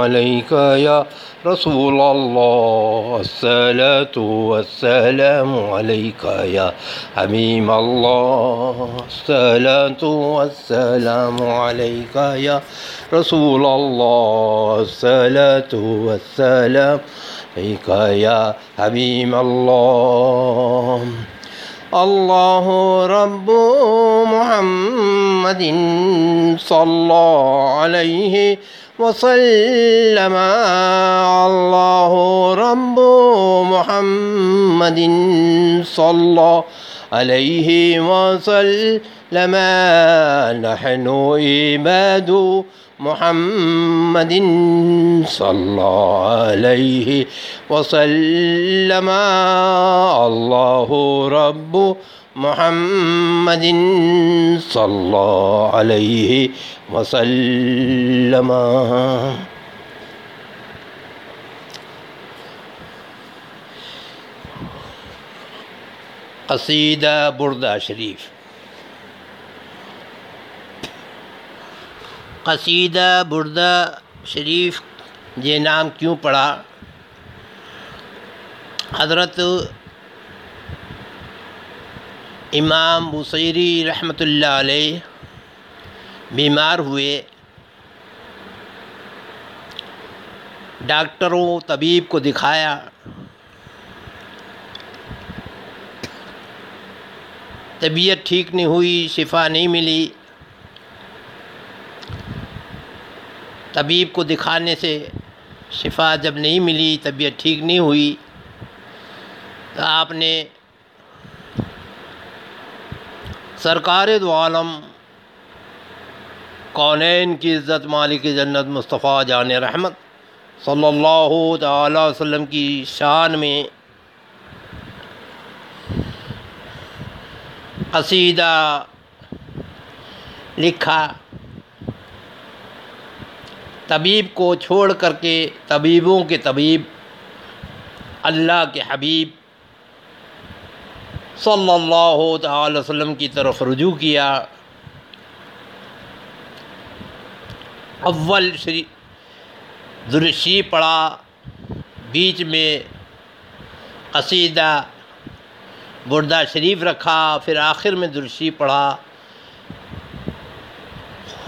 عليك يا رسول الله. الصلاة والسلام عليك يا حبيب الله. الصلاة والسلام عليك يا رسول الله. الصلاة والسلام عليك يا حبيب الله. الله رب محمد صلى عليه وسلم الله رب محمد صلى عليه وسلم. نحن عباد محمد صلى عليه وسلم. الله رب محمد صلى عليه وسلم۔ قصیدہ بردہ شریف۔ قصیدہ بردہ شریف یہ نام کیوں پڑا حضرت امام بصیری رحمۃ اللہ علیہ بیمار ہوئے۔ ڈاکٹروں طبیب کو دکھایا۔ طبیعت ٹھیک نہیں ہوئی، شفا نہیں ملی۔ طبیب کو دکھانے سے شفا جب نہیں ملی، طبیعت ٹھیک نہیں ہوئی۔ تو آپ نے سرکار دو عالم کونین کی عزت؟ مالک جنت مصطفیٰ جان رحمت۔ صلی اللہ تعالی وسلم کی شان میں قصیدہ لکھا۔ طبیب کو چھوڑ کر کے طبیبوں کے طبیب، اللہ کے حبیب صلی اللہ تعالی وسلم کی طرف رجوع کیا۔ اول شری درشی پڑھا۔ بیچ میں قصیدہ بردہ شریف رکھا۔ پھر آخر میں درشی پڑھا۔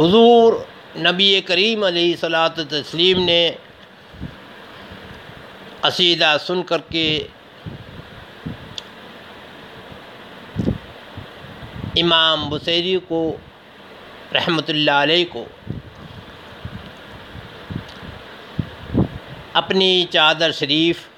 حضور نبی کریم علیہ صلاۃ تسلیم نے قصیدہ سن کر کے امام بصیری کو رحمۃ اللہ علیہ کو اپنی چادر شریف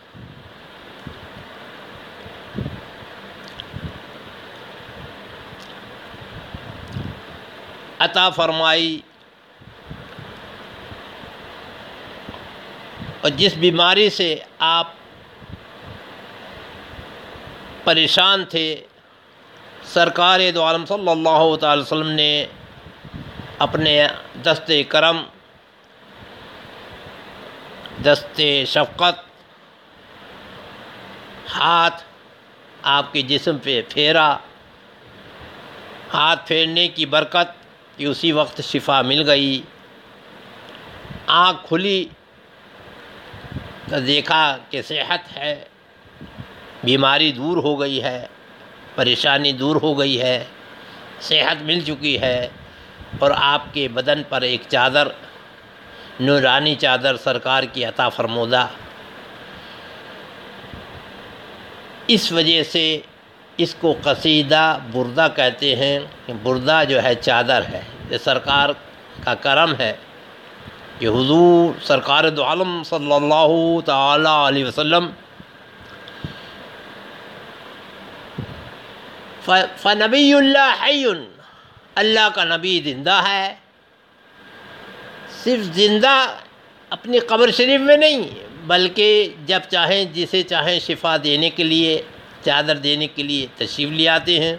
عطا فرمائی اور جس بیماری سے آپ پریشان تھے سرکار دو عالم صلی اللہ تعالی وسلم نے اپنے دست کرم، دست شفقت، ہاتھ آپ کے جسم پہ پھیرا، ہاتھ پھیرنے کی برکت کہ اسی وقت شفا مل گئی۔ آنکھ کھلی تو دیکھا کہ صحت ہے، بیماری دور ہو گئی ہے۔ پریشانی دور ہو گئی ہے، صحت مل چکی ہے اور آپ کے بدن پر ایک چادر، نورانی چادر سرکار کی عطا فرمودہ۔ اس وجہ سے اس کو قصیدہ بردہ کہتے ہیں، بردہ جو ہے چادر ہے۔ یہ سرکار کا کرم ہے کہ حضور، سرکار دو عالم صلی اللہ تعالی علیہ وسلم فنبی اللہ حی اللہ کا نبی زندہ ہے. صرف زندہ اپنی قبر شریف میں نہیں، بلکہ جب چاہیں، جسے چاہیں شفا دینے کے لیے، چادر دینے کے لیے تشریف لے آتے ہیں.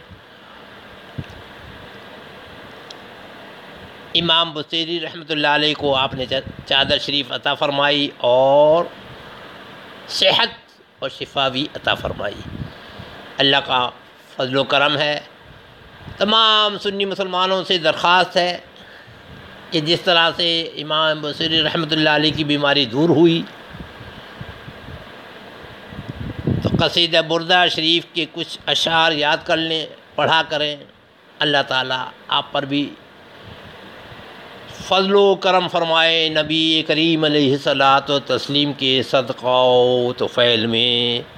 امام بصیری رحمۃ اللہ علیہ کو آپ نے چادر شریف عطا فرمائی اور صحت اور شفا بھی عطا فرمائی. اللہ کا فضل و کرم ہے۔ تمام سنی مسلمانوں سے درخواست ہے کہ جس طرح سے امام بصری رحمۃ اللہ علیہ کی بیماری دور ہوئی، تو قصید بردہ شریف کے کچھ اشعار یاد کر لیں، پڑھا کریں۔ اللہ تعالیٰ آپ پر بھی فضل و کرم فرمائے۔ نبی کریم علیہ صلاۃ و تسلیم کے صدقہ و توفیل میں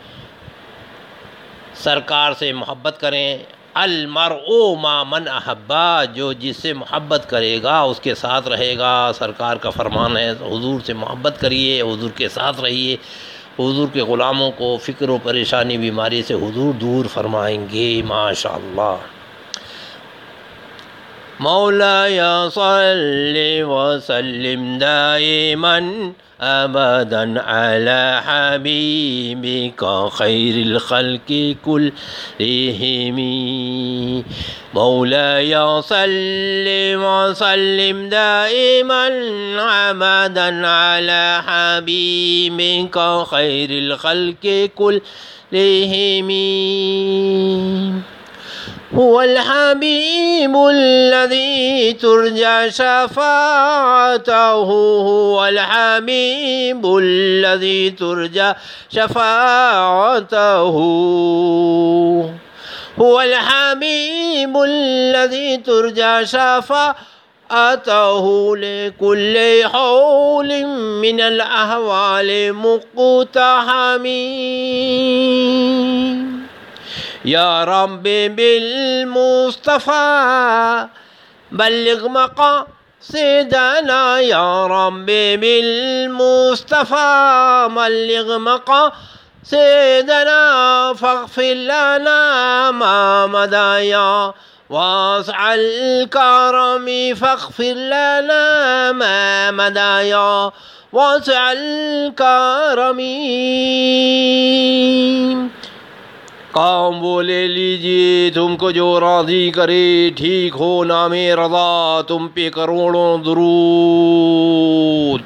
سرکار سے محبت کریں۔ المر او من احبا جو جس سے محبت کرے گا، اس کے ساتھ رہے گا۔ سرکار کا فرمان ہے، حضور سے محبت کریے، حضور کے ساتھ رہیے۔ حضور کے غلاموں کو فکر و پریشانی، بیماری سے حضور دور فرمائیں گے۔ ماشاء اللہ مولا صل وسلم دائما أبدا على حبيبك خير الخلق كلهم. مولاي صل وسلم دائما أبدا على حبيبك خير الخلق كلهم. هو الحبيب الذي ترجى شفاعته. هو الحبيب الذي ترجى شفاعته. هو الحبيب الذي ترجى شفاعته. لكل حول من الأهوال مقتحمين. یا رب بالمصطفى، بلغ مقاصدنا يا رب بالمصطفى، بلغ مقاصدنا فاغفر لنا ما مدى يا واسع الكرم، فاغفر لنا ما مدى يا واسع الكرم. کام وہ لے لیجیے تم کو جو راضی کرے، ٹھیک ہو نام رضا، تم پہ کروڑوں درود۔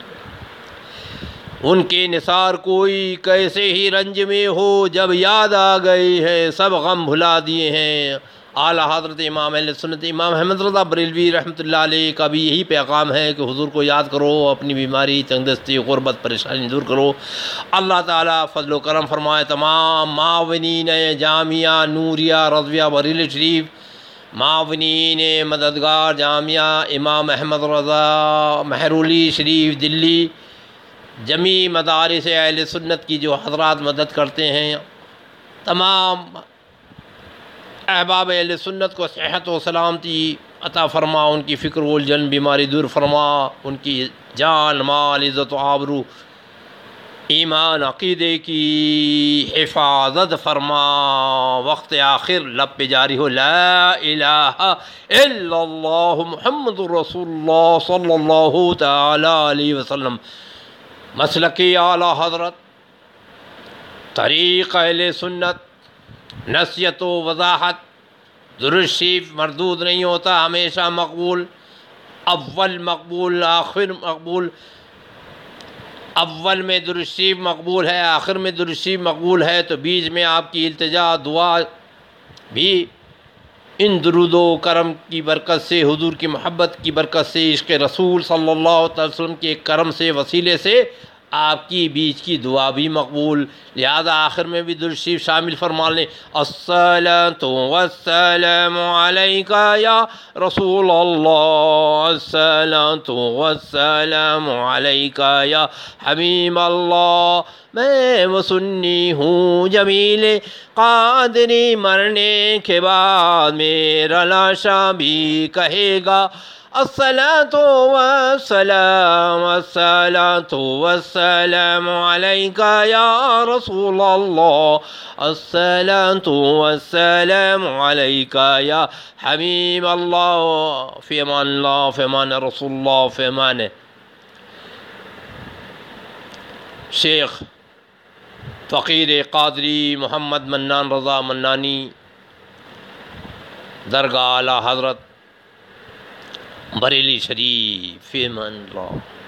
ان کے نثار کوئی کیسے ہی رنج میں ہو، جب یاد آ گئی ہے، سب غم بھلا دیے ہیں۔ اعلیٰ حضرت امام علیہ سنت امام احمد رضا بریلوی رحمۃ اللہ علیہ کا بھی یہی پیغام ہے کہ حضور کو یاد کرو، اپنی بیماری تنگدستی غربت، پریشانی دور کرو۔ اللہ تعالیٰ فضل و کرم فرمائے، تمام معاونین جامعہ نوریہ، رضویہ بریل شریف، معاونین مددگار جامعہ امام احمد رضا محرولی شریف، دلی جمی مدارس اہل سنت کی جو حضرات مدد کرتے ہیں، تمام احباب اہل سنت کو صحت و سلامتی عطا فرما، ان کی فکر و الجن بیماری دور فرما، ان کی جان، مال، عزت و آبرو، ایمان، عقیدے کی حفاظت فرما۔ وقت آخر لب پہ جاری ہو، لا الہ الا اللہ محمد رسول اللہ صلی اللہ تعالی علیہ وسلم۔ مسلکی اعلیٰ حضرت، طریق اہل سنت نصیت و وضاحت درشیف مردود نہیں ہوتا، ہمیشہ مقبول، اول مقبول، آخر مقبول۔ اول میں درشیف مقبول ہے، آخر میں درشیف مقبول ہے، تو بیچ میں آپ کی التجا دعا بھی ان درود و کرم کی برکت سے، حضور کی محبت کی برکت سے، عشق رسول صلی اللہ علیہ وسلم کے کرم سے، وسیلے سے آپ کی بیچ کی دعا بھی مقبول۔ لہذا آخر میں بھی درشیف شامل فرما لیں السلام والسلام علیکہ یا رسول اللہ السلام والسلام علیکہ یا حبیب اللہ میں وہ سنی ہوں جمیل قادری مرنے کے بعد، میرا لاشا بھی کہے گا۔ الصلاة والسلام الصلاة والسلام عليك يا رسول الله. الصلاة والسلام عليك يا حبيب الله. في امان الله في امان رسول الله في امان شیخ فقیر قادری محمد منان رضا منانی، درگاہ اعلیٰ حضرت بریلی شریف فیمن اللہ.